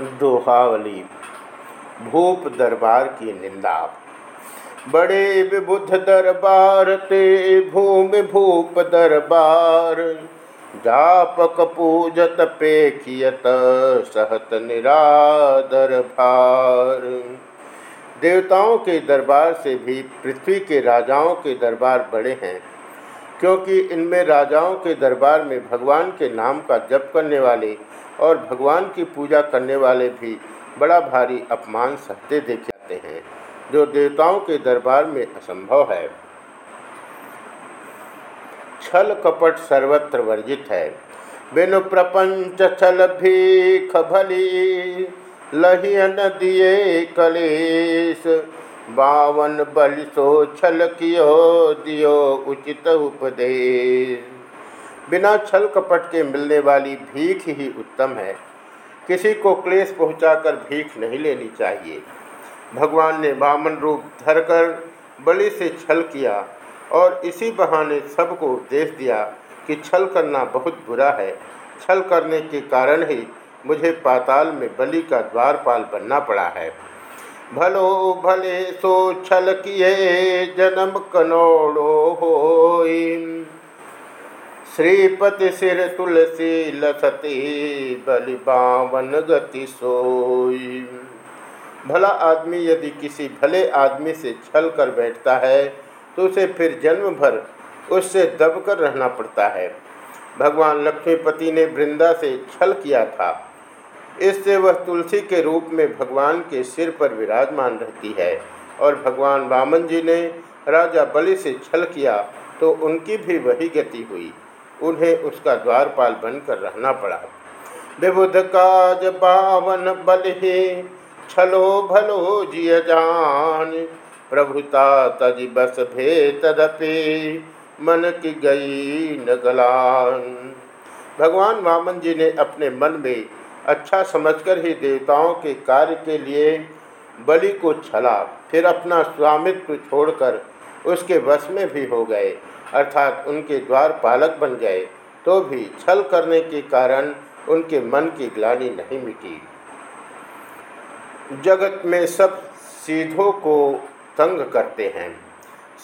दोहावली, भूप दरबार की निंदा। बड़े विबुध दरबार ते भूमि भूप दरबार, जापक पूजत पेखियत सहत निरादर भार। देवताओं के दरबार से भी पृथ्वी के राजाओं के दरबार बड़े हैं। क्योंकि इनमें राजाओं के दरबार में भगवान के नाम का जप करने वाले और भगवान की पूजा करने वाले भी बड़ा भारी अपमान सहते देखे जाते हैं, जो देवताओं के दरबार में असंभव है। छल कपट सर्वत्र वर्जित है। बिनु प्रपंच छल भी खभली लहियन दिए कलेश। बावन बल सो छल कियो, दियो उचित उपदेश। बिना छल कपट के मिलने वाली भीख ही उत्तम है। किसी को क्लेश पहुंचाकर भीख नहीं लेनी चाहिए। भगवान ने वामन रूप धरकर बलि से छल किया और इसी बहाने सबको उपदेश दिया कि छल करना बहुत बुरा है। छल करने के कारण ही मुझे पाताल में बलि का द्वारपाल बनना पड़ा है। भलो भले सो छल किए जन्म कनोड़ो हो श्रीपति सिर तुलसी लसती बलि बावन गति सोई। भला आदमी यदि किसी भले आदमी से छल कर बैठता है तो उसे फिर जन्म भर उससे दबकर रहना पड़ता है। भगवान लक्ष्मीपति ने वृंदा से छल किया था। इससे वह तुलसी के रूप में भगवान के सिर पर विराजमान रहती है। और भगवान वामन जी ने राजा बलि से छल किया तो उनकी भी वही गति हुई। उन्हें उसका द्वारपाल बनकर रहना पड़ा। विबुध काज पावन बल छलो भलो जिय जान। प्रभुता तज बस भे तदपि मन की गई नगलान भगवान वामन जी ने अपने मन में अच्छा समझकर ही देवताओं के कार्य के लिए बलि को छला, फिर अपना स्वामित्व छोड़कर उसके वश में भी हो गए, अर्थात उनके द्वार पालक बन गए। तो भी छल करने के कारण उनके मन की ग्लानी नहीं मिटी। जगत में सब सीधों को तंग करते हैं।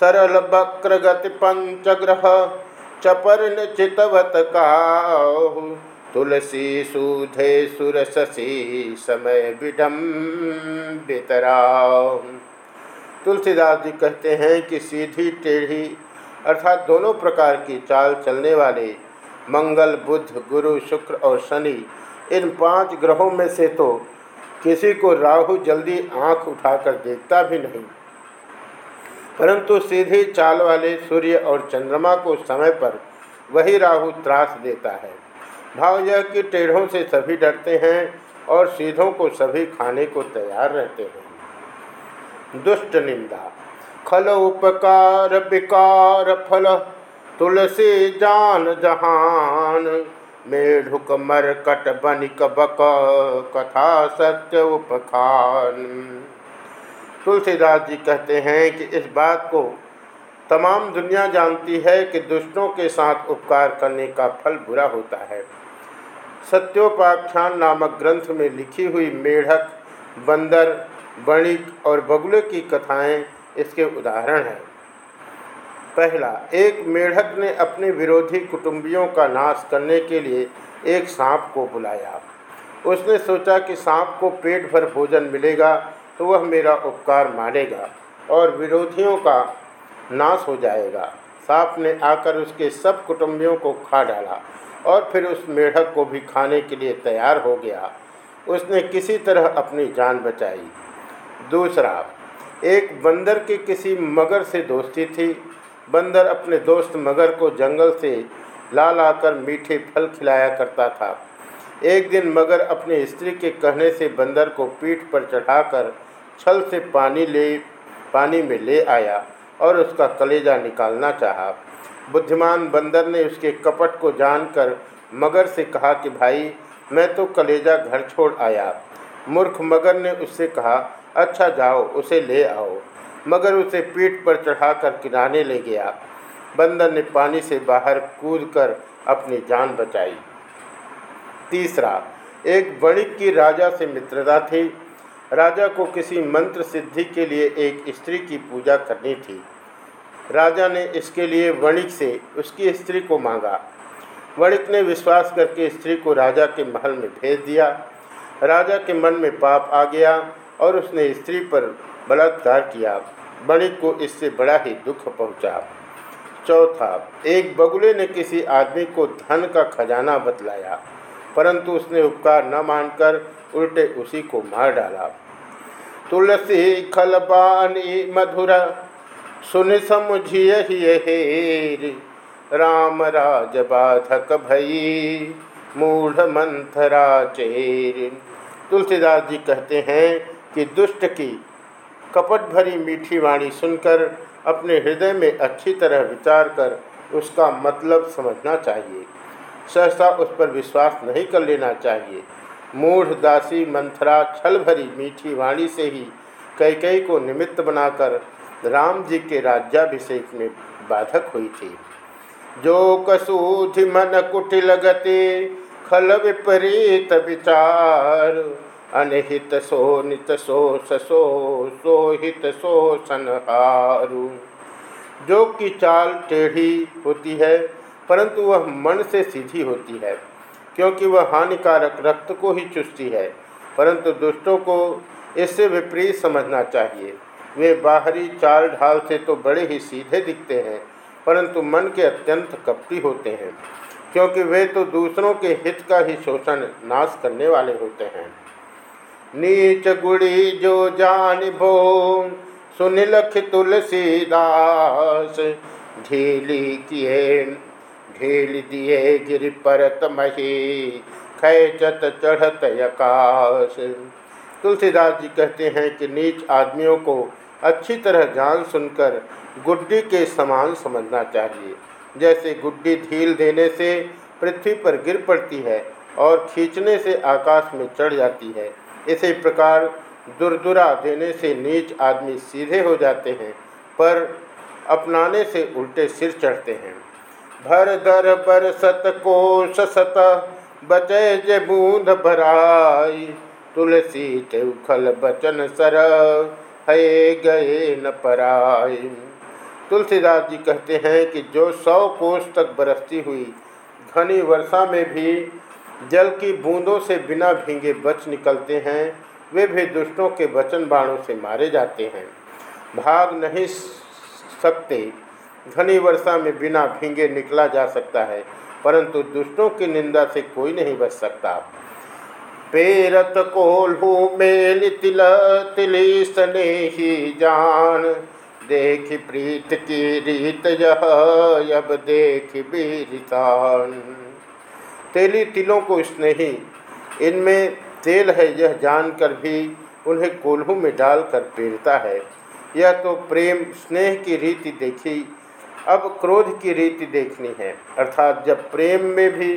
सरल वक्र गति पंचग्रह चपर चितवत का तुलसी सुधे सुर शशि समय विडम बितरा तुलसीदास जी कहते हैं कि सीधी टेढ़ी अर्थात दोनों प्रकार की चाल चलने वाले मंगल, बुध, गुरु, शुक्र और शनि, इन पाँच ग्रहों में से तो किसी को राहु जल्दी आँख उठाकर देखता भी नहीं। परंतु सीधी चाल वाले सूर्य और चंद्रमा को समय पर वही राहु त्रास देता है। भाव यह कि टेढ़ों से सभी डरते हैं और सीधों को सभी खाने को तैयार रहते हैं। दुष्ट निंदा, खल उपकार, विकार, फल, तुलसी, जान, जहान, मेढुक, मरकट, बनिक, बक, कथा, सत्य, उपखान। तुलसीदास जी कहते हैं कि इस बात को तमाम दुनिया जानती है कि दुष्टों के साथ उपकार करने का फल बुरा होता है। सत्योपाख्यान नामक ग्रंथ में लिखी हुई मेढक, बंदर बणिक और बगुले की कथाएँ इसके उदाहरण हैं। पहला, एक मेढक ने अपने विरोधी कुटुंबियों का नाश करने के लिए एक सांप को बुलाया। उसने सोचा कि सांप को पेट भर भोजन मिलेगा तो वह मेरा उपकार मानेगा और विरोधियों का नाश हो जाएगा। सांप ने आकर उसके सब कुटुंबियों को खा डाला। और फिर उस मेढक को भी खाने के लिए तैयार हो गया। उसने किसी तरह अपनी जान बचाई। दूसरा, एक बंदर की किसी मगर से दोस्ती थी। बंदर अपने दोस्त मगर को जंगल से ला लाकर मीठे फल खिलाया करता था। एक दिन मगर अपने स्त्री के कहने से बंदर को पीठ पर चढ़ाकर छल से पानी ले, पानी में ले आया और उसका कलेजा निकालना चाहा। बुद्धिमान बंदर ने उसके कपट को जानकर मगर से कहा कि भाई, मैं तो कलेजा घर छोड़ आया। मूर्ख मगर ने उससे कहा अच्छा जाओ, उसे ले आओ। मगर उसे पीठ पर चढ़ाकर किनारे ले गया। बंदर ने पानी से बाहर कूदकर अपनी जान बचाई। तीसरा, एक वणिक की राजा से मित्रता थी। राजा को किसी मंत्र सिद्धि के लिए एक स्त्री की पूजा करनी थी। राजा ने इसके लिए वणिक से उसकी स्त्री को मांगा। वणिक ने विश्वास करके स्त्री को राजा के महल में भेज दिया। राजा के मन में पाप आ गया और उसने स्त्री पर बलात्कार किया। वणिक को इससे बड़ा ही दुख पहुँचा। चौथा, एक बगुले ने किसी आदमी को धन का खजाना बतलाया, परंतु उसने उपकार न मानकर उल्टे उसी को मार डाला। तुलसी खलबानी मधुर सुन समुझिय राम राज बाधक भई, मूढ़ मंथरा चेर। तुलसीदास जी कहते हैं कि दुष्ट की कपट भरी मीठी वाणी सुनकर, अपने हृदय में अच्छी तरह विचार कर उसका मतलब समझना चाहिए। सहसा उस पर विश्वास नहीं कर लेना चाहिए। मूढ़ दासी मंथरा छल भरी मीठी वाणी से ही कई कई को निमित्त बनाकर राम जी के राज्याभिषेक में बाधक हुई थी। जो कसूधि मन कुटिल गति, खल विपरीत विचार, अनहित सो नित सो सो सोहित सो सनहारु जो की चाल टेढ़ी होती है, परंतु वह मन से सीधी होती है, क्योंकि वह हानिकारक रक्त को ही चुस्ती है, परंतु दुष्टों को इससे विपरीत समझना चाहिए। वे बाहरी चाल ढाल से तो बड़े ही सीधे दिखते हैं, परंतु मन के अत्यंत कपटी होते हैं, क्योंकि वे तो दूसरों के हित का ही शोषण, नाश करने वाले होते हैं। नीच गुड़ी जो जान भो सुनिलख तुलसीदास, ढीली किए, ढील दिए गिर परत मही, खैचत चढ़त यकाश तुलसीदास जी कहते हैं कि नीच आदमियों को अच्छी तरह जान सुनकर गुड्डी के समान समझना चाहिए। जैसे गुड्डी ढील देने से पृथ्वी पर गिर पड़ती है और खींचने से आकाश में चढ़ जाती है। इसी प्रकार दुरदुरा देने से नीच आदमी सीधे हो जाते हैं, पर अपनाने से उल्टे सिर चढ़ते हैं। भर दर पर सत कोश सत बचे जे बूंद भराई। तुलसी खल बचन सर, है गए न पराई। तुलसीदास जी कहते हैं कि जो सौ कोष तक बरसती हुई, घनी वर्षा में भी जल की बूंदों से बिना भींगे बच निकलते हैं, वे भी दुष्टों के वचन बाणों से मारे जाते हैं। भाग नहीं सकते, घनी वर्षा में बिना भींगे निकला जा सकता है, परंतु दुष्टों की निंदा से कोई नहीं बच सकता। पेरत कोल्हू मेल तिल तिली सने ही जान। देख प्रीत की रीत यह, अब देख बीरितान तेली तिलों को स्नेही, इनमें तेल है यह जानकर भी उन्हें कोल्हू में डालकर पेरता है। यह तो प्रेम स्नेह की रीति देखी, अब क्रोध की रीति देखनी है। अर्थात जब प्रेम में भी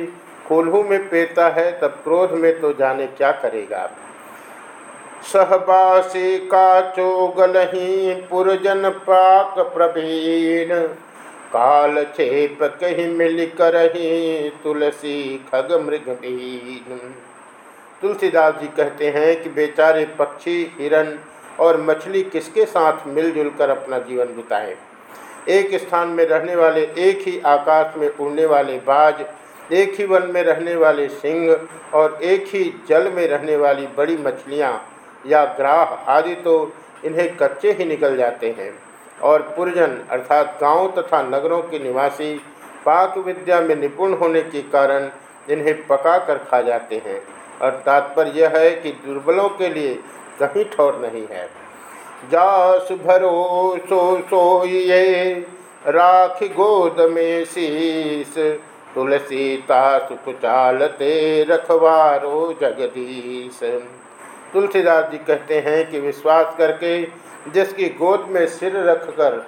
कोल्हू में पेरता है, तब क्रोध में तो जाने क्या करेगा? सहबासी का चोगलही पुरजन पाक प्रवीण। काल छेप कहीं मिल कर तुलसी खग मृगबीन तुलसीदास जी कहते हैं कि बेचारे पक्षी हिरण और मछली किसके साथ मिलजुल कर अपना जीवन बिताएँ? एक स्थान में रहने वाले, एक ही आकाश में उड़ने वाले बाज एक ही वन में रहने वाले सिंह और एक ही जल में रहने वाली बड़ी मछलियाँ या ग्राह आदि तो इन्हें कच्चे ही निकल जाते हैं। और पुरजन अर्थात गाँव तथा नगरों के निवासी पाक विद्या में निपुण होने के कारण इन्हें पका कर खा जाते हैं। और तात्पर्य यह है कि दुर्बलों के लिए कहीं ठौर नहीं है। जास भरो सो सो ये राख गोद में शीस तुलसी सुख चालते रखवारो जगदीश। तुलसीदास जी कहते हैं कि विश्वास करके जिसकी गोद में सिर रखकर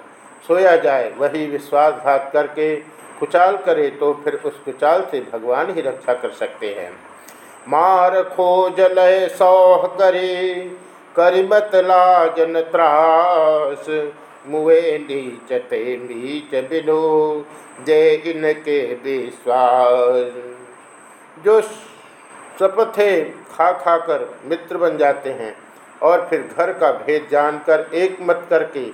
सोया जाए, वही विश्वासघात करके कुचाल करे तो फिर उस कुचाल से भगवान ही रक्षा कर सकते हैं। मार खो लय सौह करे, करिमत लाजन त्रास मुए नीचते नीच बिनो जय इनके विश्वास। जो शपथे खा खा कर मित्र बन जाते हैं और फिर घर का भेद जानकर एक मत करके,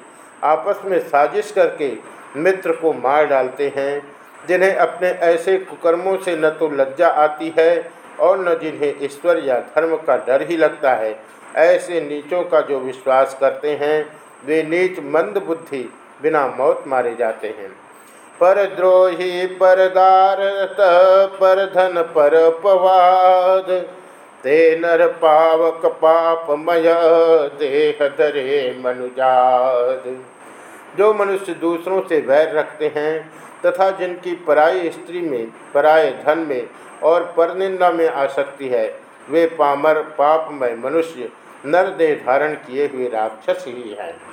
आपस में साजिश करके मित्र को मार डालते हैं, जिन्हें अपने ऐसे कुकर्मों से न तो लज्जा आती है और न जिन्हें ईश्वर या धर्म का डर ही लगता है। ऐसे नीचों का जो विश्वास करते हैं वे नीच मंद बुद्धि बिना मौत मारे जाते हैं। पर द्रोही परदार पर धन, पर पवाद ते नर पावक पापमय, देह धरे मनुजाद। जो मनुष्य दूसरों से वैर रखते हैं तथा जिनकी पराई स्त्री में, पराय धन में और परनिंदा में आसक्ति है, वे पामर पापमय मनुष्य नर नरदेह धारण किए हुए राक्षस ही हैं।